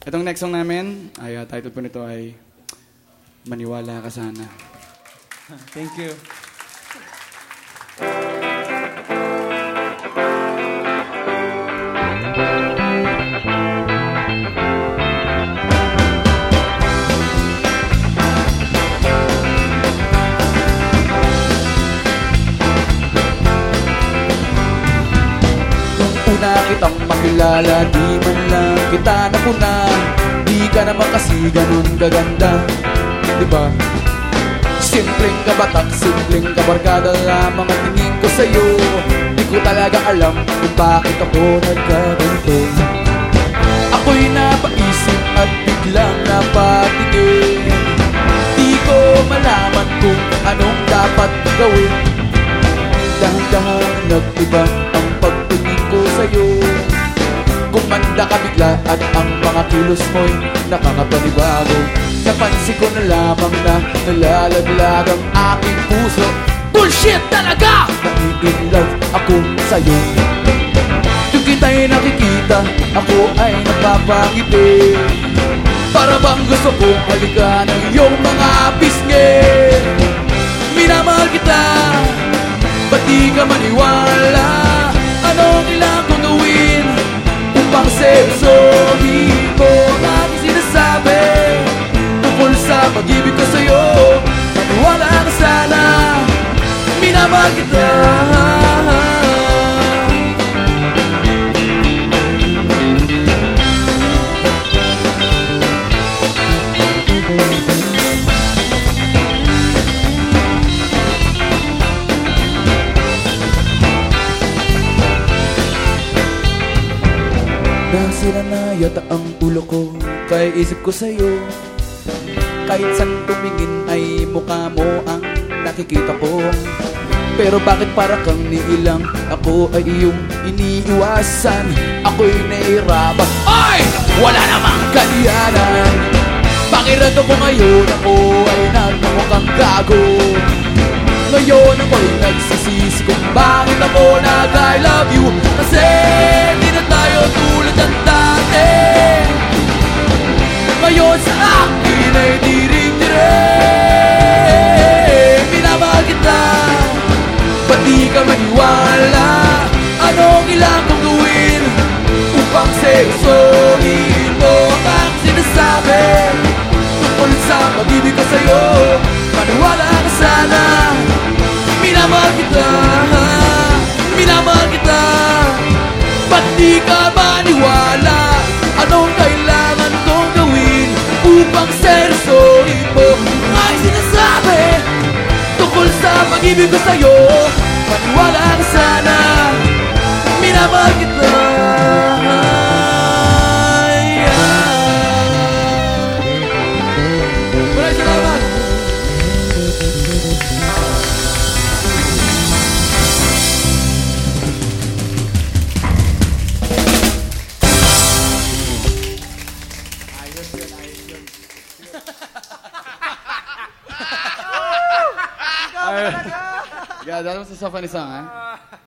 Itong next song namin, ay uh, title po nito ay Maniwala ka sana. Thank you. Una kitang makilala, di man lang kita napuna. Di ka naman kasi ganun kaganda, di ba? Simpleng kabatak, simpleng kabarkada lamang ang tingin ko sa'yo. Di ko talaga alam kung bakit ako nagkaganito Ako'y napaisip at biglang napatingin Di ko malaman kung anong dapat gawin. Dahan-dahan nag-iba Kumanda ka bigla at ang mga kilos mo'y nakakapanibago. Napansin ko na lamang na nalalaglag ang aking puso. Bullshit talaga! Nai-inlove ako sa'yo. Yung kita'y nakikita, ako ay napapangiti. Para bang gusto kong halikan ang iyong mga pisngi. Minamahal kita Ba't di ka maniwala? Upang seryosohin ko aking sinasabi Tungkol sa pag-ibig ko sa'yo. Maniwala ka sana Minamahal kita Nasira na yata ang ulo ko Kaya isip ko sa'yo. Kahit saan tumingin ay mukha mo ang nakikita ko. Pero bakit para kang niilang Ako ay iyong iniiwasan? Ako'y nahihirapan Ay! Wala namang kaliyanan Pakiramdam ko ngayon Ako ay nagmukhang gago. Ngayon ako'y nagsisisi kung bakit ako nag I love you. Kasi di ka maniwala. Anong kailangan kong gawin Upang seryosohin mo ang sinasabi? Tungkol sa pag-ibig ko sa'yo Maniwala ka sana. Minamahal kita. Minamahal kita. Ba't di ka maniwala? Anong kailangan kong gawin Upang seryosohin mo Ang sinasabi? Tungkol sa pag-ibig ko sa'yo Maniwala ka sana. Minamahal kita Maraming salamat Yeah, Gadada você só fã de samba, né?